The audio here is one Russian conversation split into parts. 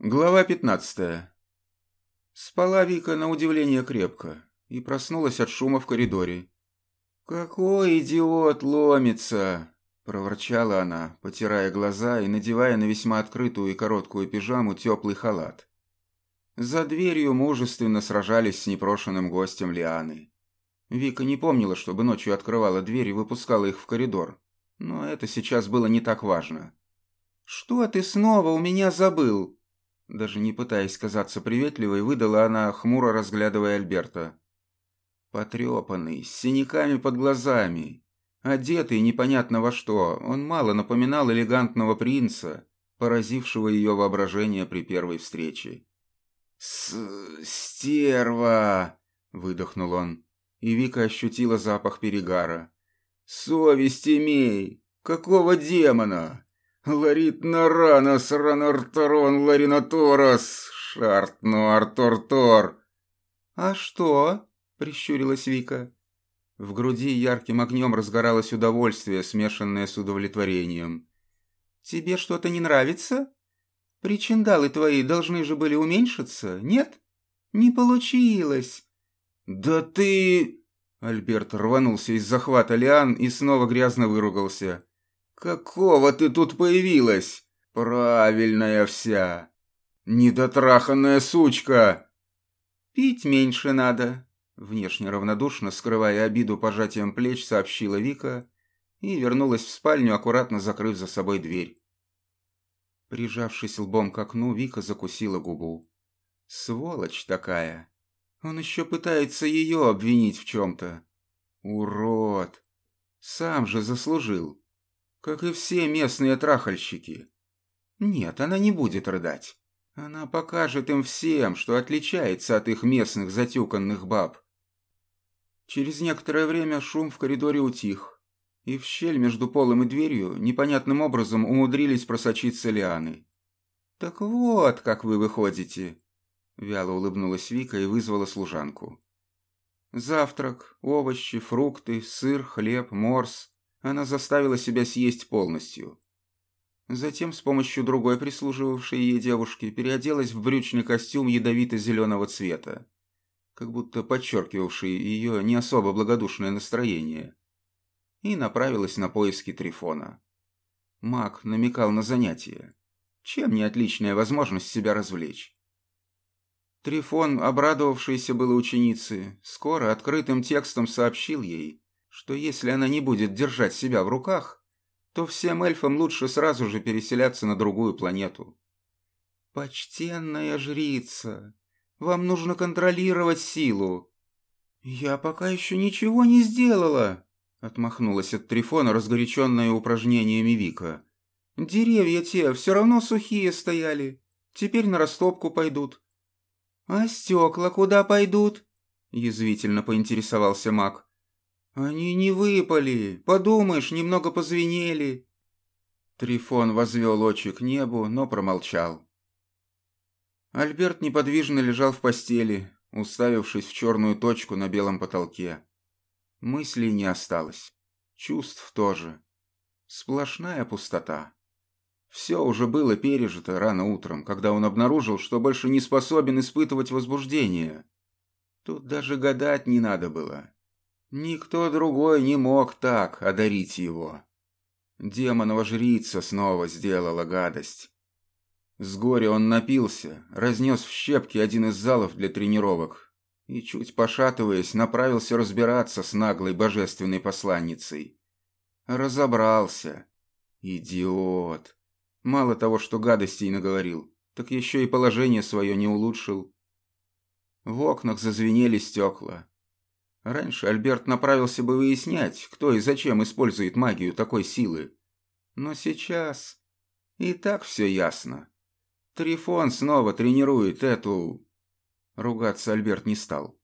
Глава 15. Спала Вика на удивление крепко и проснулась от шума в коридоре. «Какой идиот ломится!» – проворчала она, потирая глаза и надевая на весьма открытую и короткую пижаму теплый халат. За дверью мужественно сражались с непрошенным гостем Лианы. Вика не помнила, чтобы ночью открывала дверь и выпускала их в коридор, но это сейчас было не так важно. «Что ты снова у меня забыл?» Даже не пытаясь казаться приветливой, выдала она, хмуро разглядывая Альберта. Потрепанный, с синяками под глазами, одетый непонятно во что, он мало напоминал элегантного принца, поразившего ее воображение при первой встрече. «С... стерва!» — выдохнул он, и Вика ощутила запах перегара. «Совесть имей! Какого демона? Ларит Наранос Ранарторон Ларинаторос Шартну Артортор. А что? Прищурилась Вика. В груди ярким огнем разгоралось удовольствие, смешанное с удовлетворением. Тебе что-то не нравится? Причиндалы твои должны же были уменьшиться, нет? Не получилось. Да ты... Альберт рванулся из захвата лиан и снова грязно выругался. «Какого ты тут появилась? Правильная вся! Недотраханная сучка!» «Пить меньше надо», — внешне равнодушно, скрывая обиду пожатием плеч, сообщила Вика и вернулась в спальню, аккуратно закрыв за собой дверь. Прижавшись лбом к окну, Вика закусила губу. «Сволочь такая! Он еще пытается ее обвинить в чем-то. Урод! Сам же заслужил!» Как и все местные трахальщики. Нет, она не будет рыдать. Она покажет им всем, что отличается от их местных затюканных баб. Через некоторое время шум в коридоре утих, и в щель между полом и дверью непонятным образом умудрились просочиться лианы. «Так вот, как вы выходите!» Вяло улыбнулась Вика и вызвала служанку. Завтрак, овощи, фрукты, сыр, хлеб, морс она заставила себя съесть полностью. Затем с помощью другой прислуживавшей ей девушки переоделась в брючный костюм ядовито-зеленого цвета, как будто подчеркивавший ее не особо благодушное настроение, и направилась на поиски Трифона. Маг намекал на занятия. Чем не отличная возможность себя развлечь? Трифон, обрадовавшийся было ученице, скоро открытым текстом сообщил ей, что если она не будет держать себя в руках, то всем эльфам лучше сразу же переселяться на другую планету. «Почтенная жрица, вам нужно контролировать силу». «Я пока еще ничего не сделала», — отмахнулась от Трифона, разгоряченная упражнениями Вика. «Деревья те все равно сухие стояли, теперь на растопку пойдут». «А стекла куда пойдут?» — язвительно поинтересовался маг. «Они не выпали. Подумаешь, немного позвенели». Трифон возвел очи к небу, но промолчал. Альберт неподвижно лежал в постели, уставившись в черную точку на белом потолке. Мыслей не осталось. Чувств тоже. Сплошная пустота. Все уже было пережито рано утром, когда он обнаружил, что больше не способен испытывать возбуждение. Тут даже гадать не надо было. Никто другой не мог так одарить его. Демонова жрица снова сделала гадость. С горя он напился, разнес в щепки один из залов для тренировок и, чуть пошатываясь, направился разбираться с наглой божественной посланницей. Разобрался. Идиот. Мало того, что гадостей наговорил, так еще и положение свое не улучшил. В окнах зазвенели стекла. Раньше Альберт направился бы выяснять, кто и зачем использует магию такой силы. Но сейчас и так все ясно. Трифон снова тренирует эту... Ругаться Альберт не стал.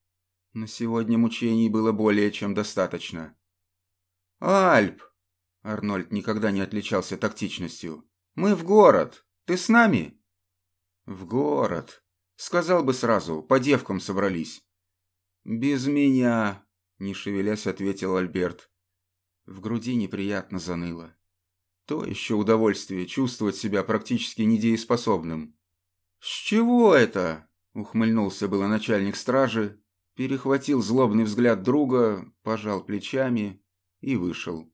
Но сегодня мучений было более чем достаточно. «Альп!» Арнольд никогда не отличался тактичностью. «Мы в город. Ты с нами?» «В город», — сказал бы сразу, по девкам собрались. «Без меня», — не шевелясь ответил Альберт. В груди неприятно заныло. То еще удовольствие чувствовать себя практически недееспособным. «С чего это?» — ухмыльнулся было начальник стражи, перехватил злобный взгляд друга, пожал плечами и вышел.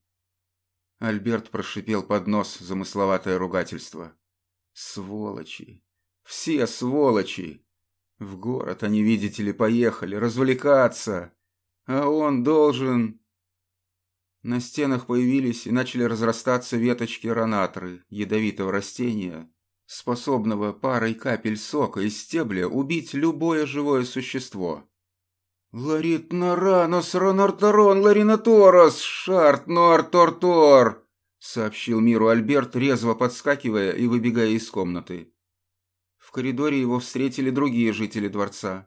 Альберт прошипел под нос замысловатое ругательство. «Сволочи! Все сволочи! В город они, видите ли, поехали развлекаться, а он должен...» На стенах появились и начали разрастаться веточки ронатры, ядовитого растения, способного парой капель сока из стебля убить любое живое существо. «Ларит наранос ронорторон ларинаторос шарт нуартортор!» сообщил миру Альберт, резво подскакивая и выбегая из комнаты. В коридоре его встретили другие жители дворца.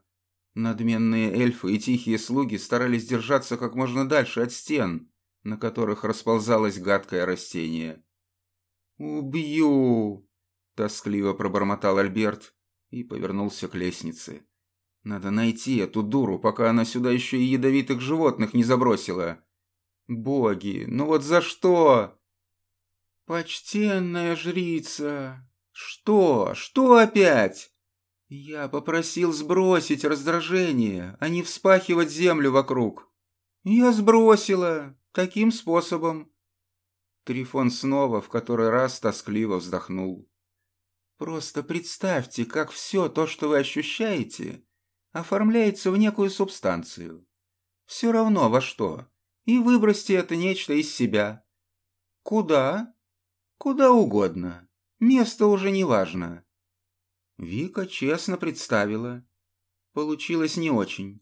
Надменные эльфы и тихие слуги старались держаться как можно дальше от стен, на которых расползалось гадкое растение. «Убью!» – тоскливо пробормотал Альберт и повернулся к лестнице. Надо найти эту дуру, пока она сюда еще и ядовитых животных не забросила. Боги, ну вот за что? Почтенная жрица. Что? Что опять? Я попросил сбросить раздражение, а не вспахивать землю вокруг. Я сбросила. Таким способом. Трифон снова в который раз тоскливо вздохнул. Просто представьте, как все то, что вы ощущаете, оформляется в некую субстанцию. Все равно во что. И выбросьте это нечто из себя. Куда? Куда угодно. Место уже не важно. Вика честно представила. Получилось не очень.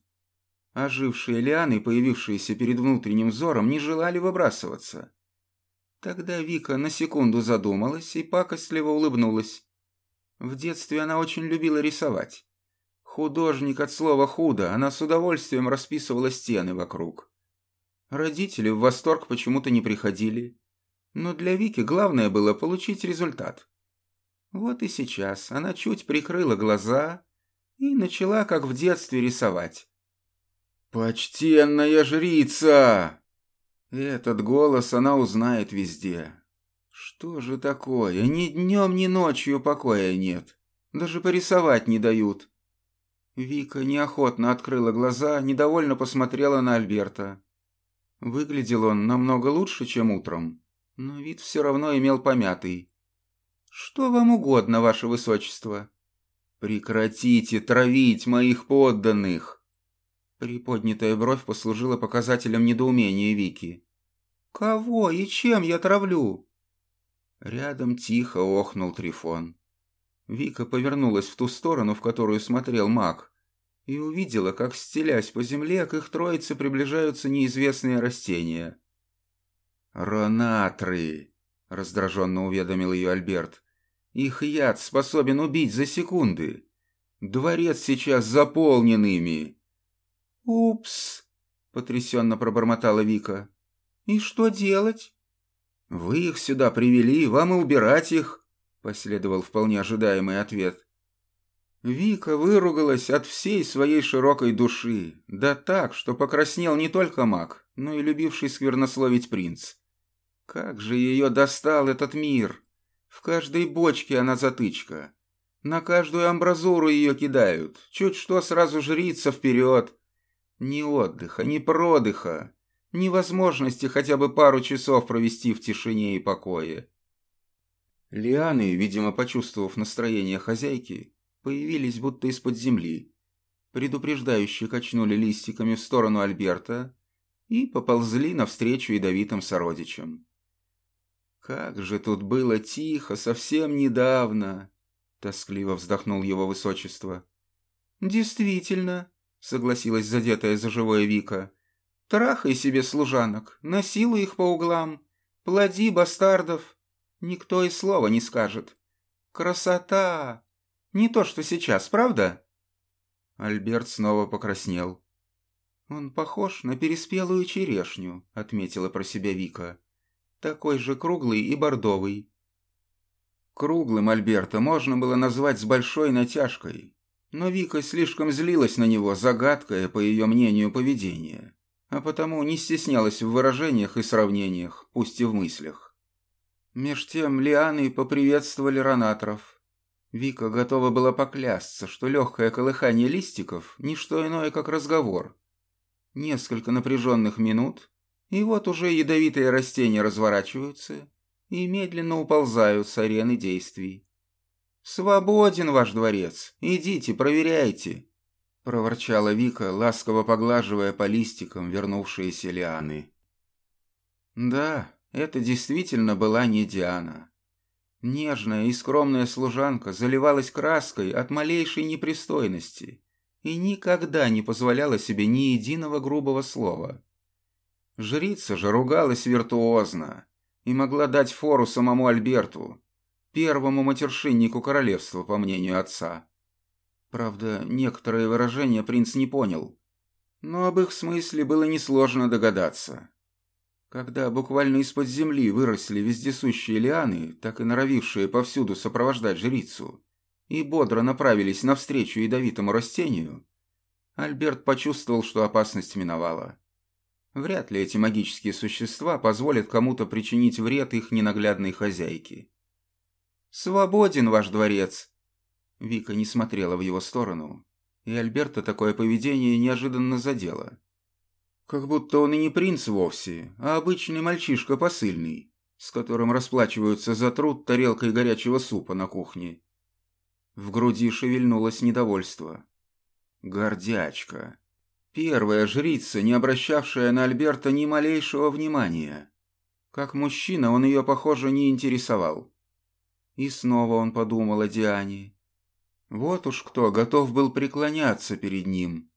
Ожившие лианы, появившиеся перед внутренним взором, не желали выбрасываться. Тогда Вика на секунду задумалась и пакостливо улыбнулась. В детстве она очень любила рисовать. Художник от слова «худо», она с удовольствием расписывала стены вокруг. Родители в восторг почему-то не приходили. Но для Вики главное было получить результат. Вот и сейчас она чуть прикрыла глаза и начала, как в детстве, рисовать. «Почтенная жрица!» Этот голос она узнает везде. Что же такое? Ни днем, ни ночью покоя нет. Даже порисовать не дают. Вика неохотно открыла глаза, недовольно посмотрела на Альберта. Выглядел он намного лучше, чем утром, но вид все равно имел помятый. «Что вам угодно, ваше высочество?» «Прекратите травить моих подданных!» Приподнятая бровь послужила показателем недоумения Вики. «Кого и чем я травлю?» Рядом тихо охнул Трифон. Вика повернулась в ту сторону, в которую смотрел маг, и увидела, как, стелясь по земле, к их троице приближаются неизвестные растения. «Ронатры!» — раздраженно уведомил ее Альберт. «Их яд способен убить за секунды. Дворец сейчас заполнен ими». «Упс!» — потрясенно пробормотала Вика. «И что делать?» «Вы их сюда привели, вам и убирать их. Последовал вполне ожидаемый ответ. Вика выругалась от всей своей широкой души, да так, что покраснел не только маг, но и любивший сквернословить принц. Как же ее достал этот мир! В каждой бочке она затычка. На каждую амбразуру ее кидают, чуть что сразу жрица вперед. Ни отдыха, ни продыха, ни возможности хотя бы пару часов провести в тишине и покое. Лианы, видимо, почувствовав настроение хозяйки, появились будто из-под земли. Предупреждающе качнули листиками в сторону Альберта и поползли навстречу ядовитым сородичам. «Как же тут было тихо совсем недавно!» — тоскливо вздохнул его высочество. «Действительно», — согласилась задетая за живое Вика. «Трахай себе служанок, насилуй их по углам, плоди бастардов, Никто и слова не скажет. Красота! Не то, что сейчас, правда?» Альберт снова покраснел. «Он похож на переспелую черешню», — отметила про себя Вика. «Такой же круглый и бордовый». Круглым Альберта можно было назвать с большой натяжкой, но Вика слишком злилась на него, загадкое, по ее мнению, поведение, а потому не стеснялась в выражениях и сравнениях, пусть и в мыслях. Меж тем лианы поприветствовали ронаторов. Вика готова была поклясться, что легкое колыхание листиков – не что иное, как разговор. Несколько напряженных минут, и вот уже ядовитые растения разворачиваются и медленно уползают с арены действий. «Свободен ваш дворец, идите, проверяйте», – проворчала Вика, ласково поглаживая по листикам вернувшиеся лианы. Да, это действительно была не Диана. Нежная и скромная служанка заливалась краской от малейшей непристойности и никогда не позволяла себе ни единого грубого слова. Жрица же ругалась виртуозно и могла дать фору самому Альберту, первому матершиннику королевства, по мнению отца. Правда, некоторые выражения принц не понял, но об их смысле было несложно догадаться. Когда буквально из-под земли выросли вездесущие лианы, так и норовившие повсюду сопровождать жрицу, и бодро направились навстречу ядовитому растению, Альберт почувствовал, что опасность миновала. Вряд ли эти магические существа позволят кому-то причинить вред их ненаглядной хозяйке. «Свободен ваш дворец!» Вика не смотрела в его сторону, и Альберта такое поведение неожиданно задело. Как будто он и не принц вовсе, а обычный мальчишка посыльный, с которым расплачиваются за труд тарелкой горячего супа на кухне. В груди шевельнулось недовольство. Гордячка. Первая жрица, не обращавшая на Альберта ни малейшего внимания. Как мужчина он ее, похоже, не интересовал. И снова он подумал о Диане. Вот уж кто готов был преклоняться перед ним.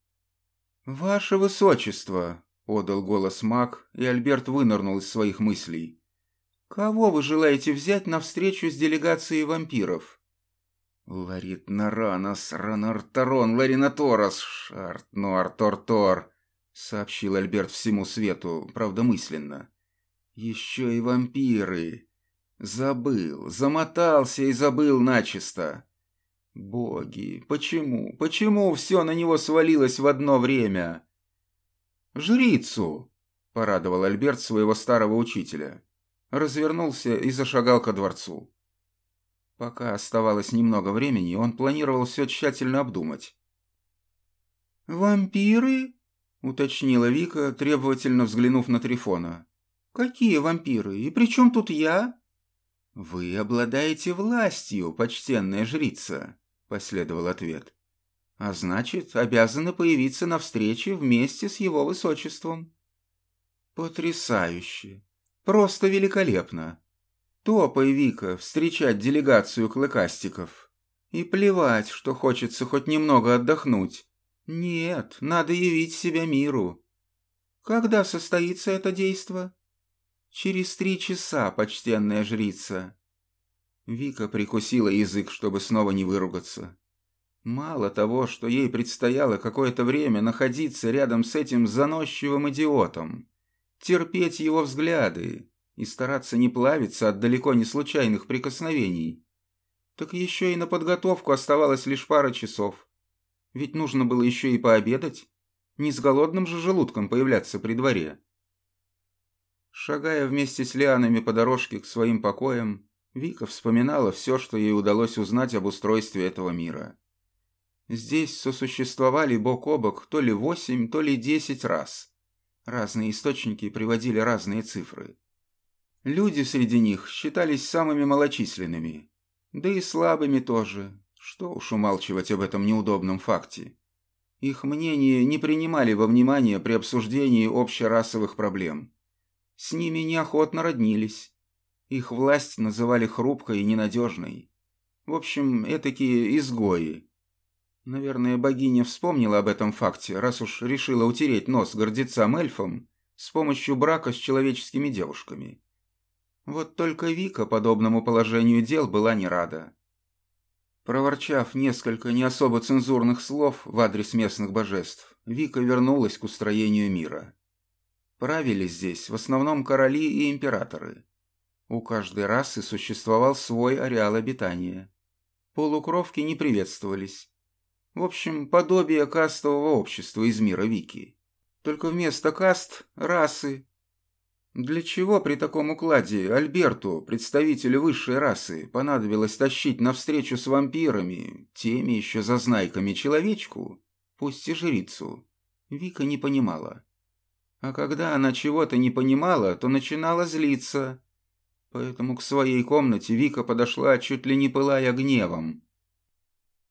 «Ваше Высочество!» — подал голос маг, и Альберт вынырнул из своих мыслей. «Кого вы желаете взять на встречу с делегацией вампиров?» «Ларит Наранос, Ранартарон, Ларинаторос, Шарт Нуартортор», — сообщил Альберт всему свету, правда мысленно. «Еще и вампиры. Забыл, замотался и забыл начисто. Боги, почему, почему все на него свалилось в одно время?» «Жрицу!» – порадовал Альберт своего старого учителя. Развернулся и зашагал ко дворцу. Пока оставалось немного времени, он планировал все тщательно обдумать. «Вампиры?» – уточнила Вика, требовательно взглянув на Трифона. «Какие вампиры? И при чем тут я?» «Вы обладаете властью, почтенная жрица», – последовал ответ а значит, обязаны появиться на встрече вместе с его высочеством. Потрясающе! Просто великолепно! Топай, Вика, встречать делегацию клыкастиков. И плевать, что хочется хоть немного отдохнуть. Нет, надо явить себя миру. Когда состоится это действо? Через три часа, почтенная жрица. Вика прикусила язык, чтобы снова не выругаться. Мало того, что ей предстояло какое-то время находиться рядом с этим заносчивым идиотом, терпеть его взгляды и стараться не плавиться от далеко не случайных прикосновений, так еще и на подготовку оставалось лишь пара часов. Ведь нужно было еще и пообедать, не с голодным же желудком появляться при дворе. Шагая вместе с лианами по дорожке к своим покоям, Вика вспоминала все, что ей удалось узнать об устройстве этого мира. Здесь сосуществовали бок о бок то ли восемь, то ли десять раз. Разные источники приводили разные цифры. Люди среди них считались самыми малочисленными. Да и слабыми тоже. Что уж умалчивать об этом неудобном факте. Их мнение не принимали во внимание при обсуждении общерасовых проблем. С ними неохотно роднились. Их власть называли хрупкой и ненадежной. В общем, этакие изгои, Наверное, богиня вспомнила об этом факте, раз уж решила утереть нос гордецам-эльфам с помощью брака с человеческими девушками. Вот только Вика подобному положению дел была не рада. Проворчав несколько не особо цензурных слов в адрес местных божеств, Вика вернулась к устроению мира. Правили здесь в основном короли и императоры. У каждой расы существовал свой ареал обитания. Полукровки не приветствовались, в общем, подобие кастового общества из мира Вики. Только вместо каст – расы. Для чего при таком укладе Альберту, представителю высшей расы, понадобилось тащить навстречу с вампирами, теми еще зазнайками человечку, пусть и жрицу, Вика не понимала. А когда она чего-то не понимала, то начинала злиться. Поэтому к своей комнате Вика подошла, чуть ли не пылая гневом.